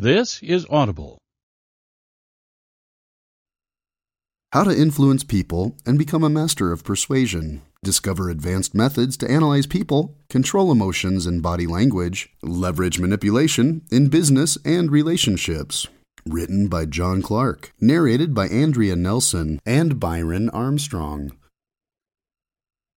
This is Audible. How to influence people and become a master of persuasion. Discover advanced methods to analyze people, control emotions and body language, leverage manipulation in business and relationships. Written by John Clark, narrated by Andrea Nelson and Byron Armstrong.